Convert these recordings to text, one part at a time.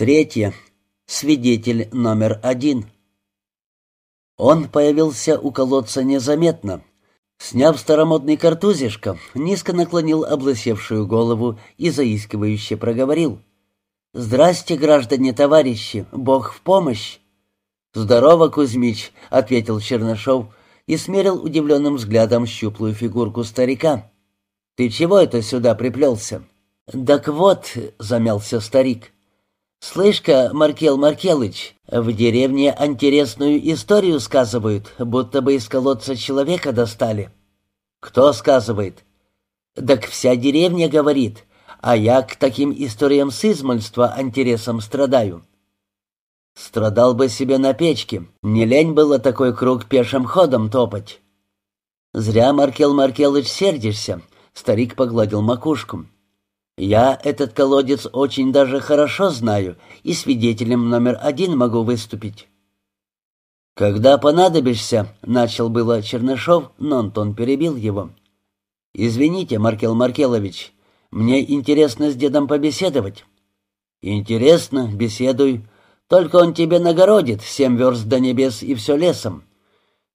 Третье. Свидетель номер один. Он появился у колодца незаметно. Сняв старомодный картузишко, низко наклонил облысевшую голову и заискивающе проговорил. «Здрасте, граждане-товарищи, Бог в помощь!» «Здорово, Кузьмич», — ответил Чернышов и смерил удивленным взглядом щуплую фигурку старика. «Ты чего это сюда приплелся?» «Так вот», — замялся старик, — «Слышь-ка, Маркел Маркелыч, в деревне интересную историю сказывают, будто бы из колодца человека достали». «Кто сказывает?» «Так вся деревня говорит, а я к таким историям с измольства интересом страдаю». «Страдал бы себе на печке, не лень было такой круг пешим ходом топать». «Зря, Маркел Маркелыч, сердишься», — старик погладил макушку. Я этот колодец очень даже хорошо знаю и свидетелем номер один могу выступить. «Когда понадобишься», — начал было Чернышов, но Антон перебил его. «Извините, Маркел Маркелович, мне интересно с дедом побеседовать». «Интересно, беседуй. Только он тебе нагородит семь верст до небес и все лесом».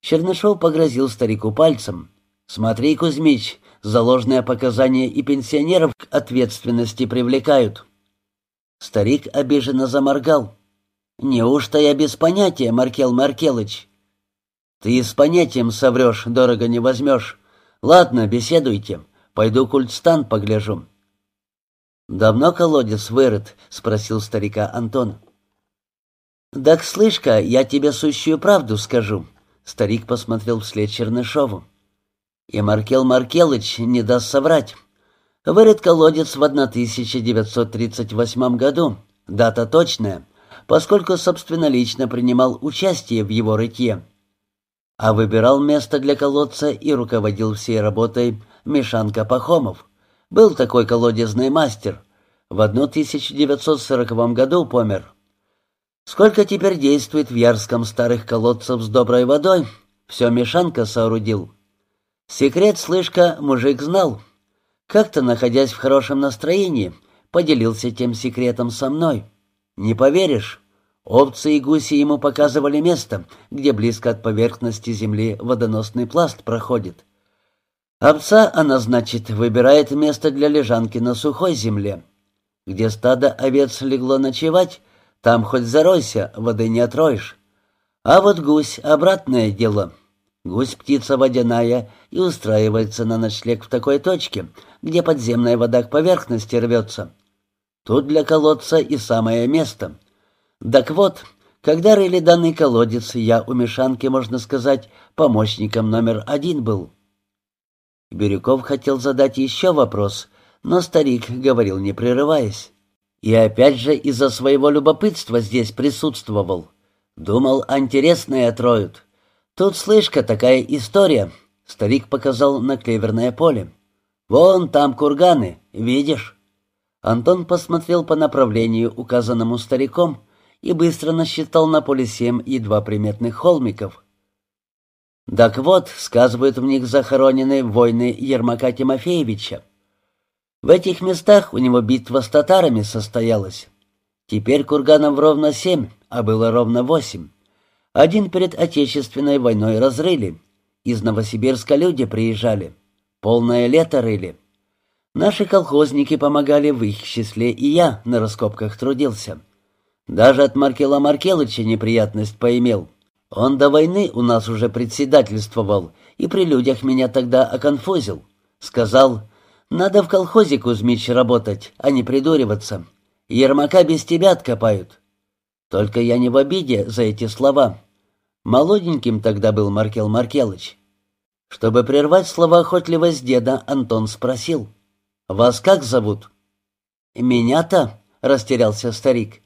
Чернышов погрозил старику пальцем. «Смотри, Кузьмич, Заложные показания и пенсионеров к ответственности привлекают». Старик обиженно заморгал. «Неужто я без понятия, Маркел Маркелыч?» «Ты с понятием соврешь, дорого не возьмешь. Ладно, беседуйте. Пойду культстан погляжу». «Давно колодец вырыт?» — спросил старика Антон. «Так слышь-ка, я тебе сущую правду скажу». Старик посмотрел вслед Чернышову. И Маркел Маркелыч не даст соврать. Вырыт колодец в 1938 году. Дата точная, поскольку собственнолично принимал участие в его рытье. А выбирал место для колодца и руководил всей работой Мишанка Пахомов. Был такой колодезный мастер. В 1940 году помер. Сколько теперь действует в Ярском старых колодцев с доброй водой? Все Мишанка соорудил. Секрет, слышка, мужик знал. Как-то, находясь в хорошем настроении, поделился тем секретом со мной. Не поверишь, овцы и гуси ему показывали место, где близко от поверхности земли водоносный пласт проходит. Овца, она, значит, выбирает место для лежанки на сухой земле. Где стадо овец легло ночевать, там хоть заройся, воды не отроешь. А вот гусь — обратное дело — Гусь птица водяная и устраивается на ночлег в такой точке, где подземная вода к поверхности рвется. Тут для колодца и самое место. Так вот, когда рыли данный колодец, я у Мишанки, можно сказать, помощником номер один был. Бирюков хотел задать еще вопрос, но старик говорил, не прерываясь. И опять же из-за своего любопытства здесь присутствовал. Думал, интересное отроют. «Тут, слышка, такая история», — старик показал на клеверное поле. «Вон там курганы, видишь?» Антон посмотрел по направлению, указанному стариком, и быстро насчитал на поле семь едва приметных холмиков. «Так вот», — сказывают в них захоронены войны Ермака Тимофеевича. В этих местах у него битва с татарами состоялась. Теперь курганов ровно семь, а было ровно восемь. Один перед Отечественной войной разрыли. Из Новосибирска люди приезжали. Полное лето рыли. Наши колхозники помогали в их числе, и я на раскопках трудился. Даже от Маркела Маркелыча неприятность поимел. Он до войны у нас уже председательствовал и при людях меня тогда оконфузил. Сказал, надо в колхозе, Кузьмич, работать, а не придуриваться. Ермака без тебя откопают. Только я не в обиде за эти слова. Молоденьким тогда был Маркел Маркелыч. Чтобы прервать словоохотливость деда, Антон спросил. «Вас как зовут?» «Меня-то?» — растерялся старик.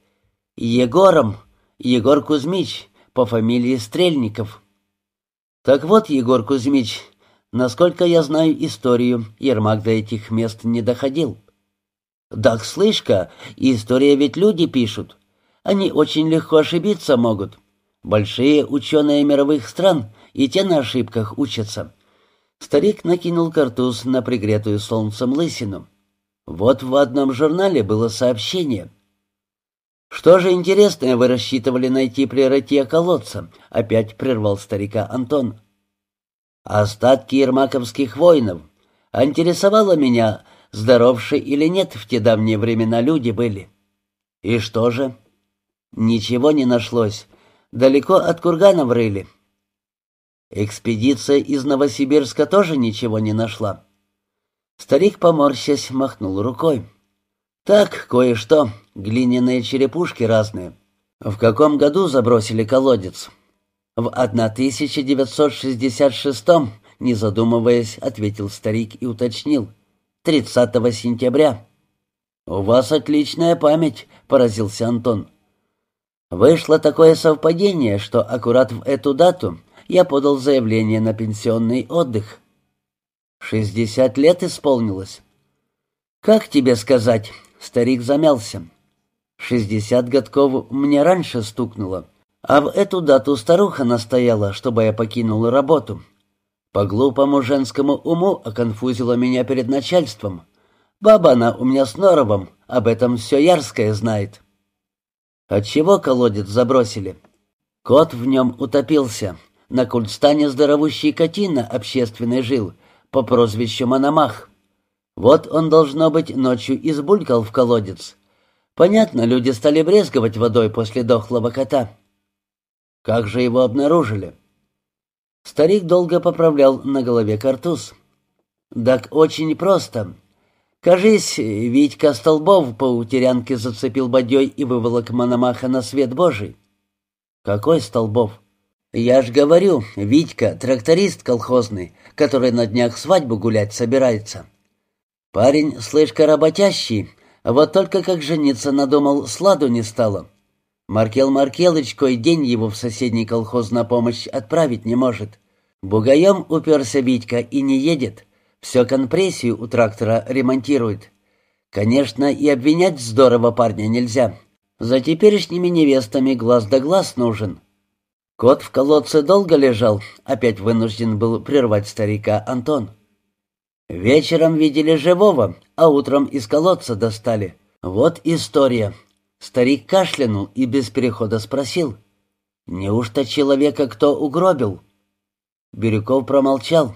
«Егором. Егор Кузьмич, по фамилии Стрельников». «Так вот, Егор Кузьмич, насколько я знаю историю, Ермак до этих мест не доходил». «Так слышь-ка, история ведь люди пишут. Они очень легко ошибиться могут». Большие ученые мировых стран и те на ошибках учатся. Старик накинул картуз на пригретую солнцем лысину. Вот в одном журнале было сообщение. «Что же интересное вы рассчитывали найти при рытье колодца?» — опять прервал старика Антон. «Остатки ермаковских воинов. Интересовало меня, здоровшие или нет в те давние времена люди были. И что же?» «Ничего не нашлось. Далеко от курганов рыли». «Экспедиция из Новосибирска тоже ничего не нашла?» Старик, поморщась, махнул рукой. «Так, кое-что. Глиняные черепушки разные. В каком году забросили колодец?» «В 1966-м», не задумываясь, ответил старик и уточнил. «30 сентября». «У вас отличная память», — поразился Антон. «Вышло такое совпадение, что аккурат в эту дату я подал заявление на пенсионный отдых». «Шестьдесят лет исполнилось». «Как тебе сказать?» — старик замялся. «Шестьдесят годков мне раньше стукнуло, а в эту дату старуха настояла, чтобы я покинул работу. По глупому женскому уму оконфузила меня перед начальством. Баба она у меня с норовом, об этом все Ярское знает». «Отчего колодец забросили?» «Кот в нем утопился. На кульстане здоровущий котина общественный жил, по прозвищу Мономах. Вот он, должно быть, ночью избулькал в колодец. Понятно, люди стали брезговать водой после дохлого кота. Как же его обнаружили? Старик долго поправлял на голове картуз. Так очень просто. Кажись, Витька Столбов по утерянке зацепил бадьей и выволок Мономаха на свет Божий. Какой Столбов? «Я ж говорю, Витька, тракторист колхозный, который на днях свадьбу гулять собирается. Парень, слышка, работящий, вот только как жениться надумал, сладу не стало. Маркел Маркелыч кой день его в соседний колхоз на помощь отправить не может. Бугаем уперся Витька и не едет. Все компрессию у трактора ремонтирует. Конечно, и обвинять здорово парня нельзя. За теперешними невестами глаз да глаз нужен». Кот в колодце долго лежал, опять вынужден был прервать старика Антон. Вечером видели живого, а утром из колодца достали. Вот история. Старик кашлянул и без перехода спросил. «Неужто человека кто угробил?» Бирюков промолчал.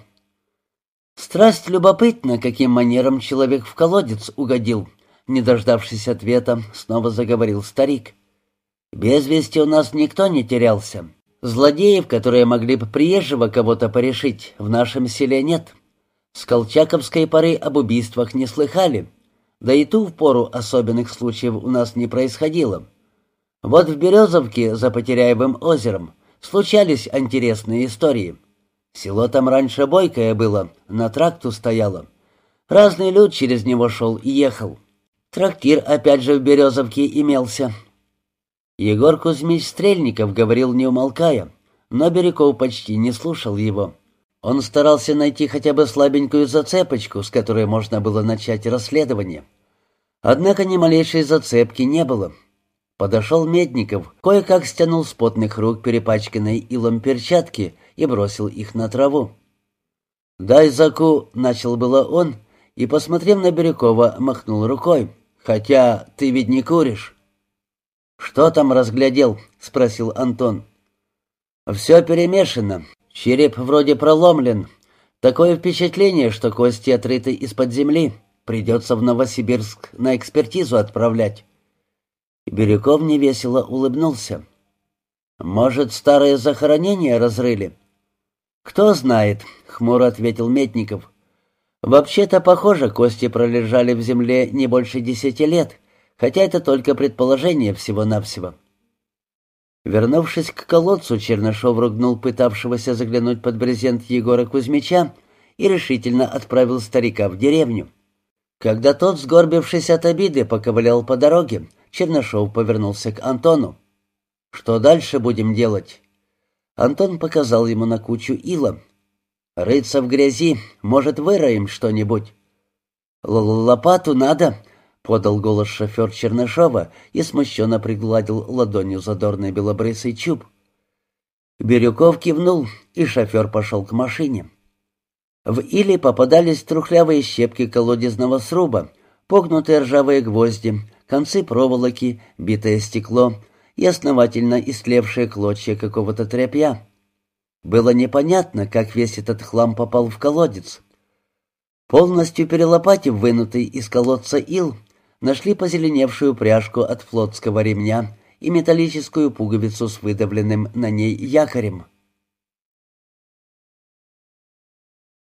Страсть любопытна, каким манером человек в колодец угодил. Не дождавшись ответа, снова заговорил старик. «Без вести у нас никто не терялся. Злодеев, которые могли бы приезжего кого-то порешить, в нашем селе нет. С колчаковской поры об убийствах не слыхали, да и ту в пору особенных случаев у нас не происходило. Вот в Березовке за Потеряевым озером случались интересные истории. Село там раньше бойкое было, на тракту стояло. Разный люд через него шел и ехал. Трактир опять же в Березовке имелся, Егор Кузьмич Стрельников говорил не умолкая, но Бирюков почти не слушал его. Он старался найти хотя бы слабенькую зацепочку, с которой можно было начать расследование. Однако ни малейшей зацепки не было. Подошел Медников, кое-как стянул с потных рук перепачканной илом перчатки и бросил их на траву. «Дай заку», — начал было он, и, посмотрев на Бирюкова, махнул рукой. «Хотя ты ведь не куришь». «Что там разглядел?» — спросил Антон. «Все перемешано. Череп вроде проломлен. Такое впечатление, что кости отрыты из-под земли. Придется в Новосибирск на экспертизу отправлять». Бирюков невесело улыбнулся. «Может, старое захоронение разрыли?» «Кто знает», — хмуро ответил Метников. «Вообще-то, похоже, кости пролежали в земле не больше десяти лет хотя это только предположение всего-навсего. Вернувшись к колодцу, Чернышов ругнул пытавшегося заглянуть под брезент Егора Кузьмича и решительно отправил старика в деревню. Когда тот, сгорбившись от обиды, поковылял по дороге, Чернышов повернулся к Антону. «Что дальше будем делать?» Антон показал ему на кучу ила. «Рыться в грязи, может, выроем что-нибудь?» «Лопату надо», — подал голос шофер Чернышова и смущенно пригладил ладонью задорный белобрысый чуб. Бирюков кивнул, и шофер пошел к машине. В иле попадались трухлявые щепки колодезного сруба, погнутые ржавые гвозди, концы проволоки, битое стекло и основательно истлевшие клочья какого-то тряпья. Было непонятно, как весь этот хлам попал в колодец. Полностью перелопатив вынутый из колодца ил, нашли позеленевшую пряжку от флотского ремня и металлическую пуговицу с выдавленным на ней якорем.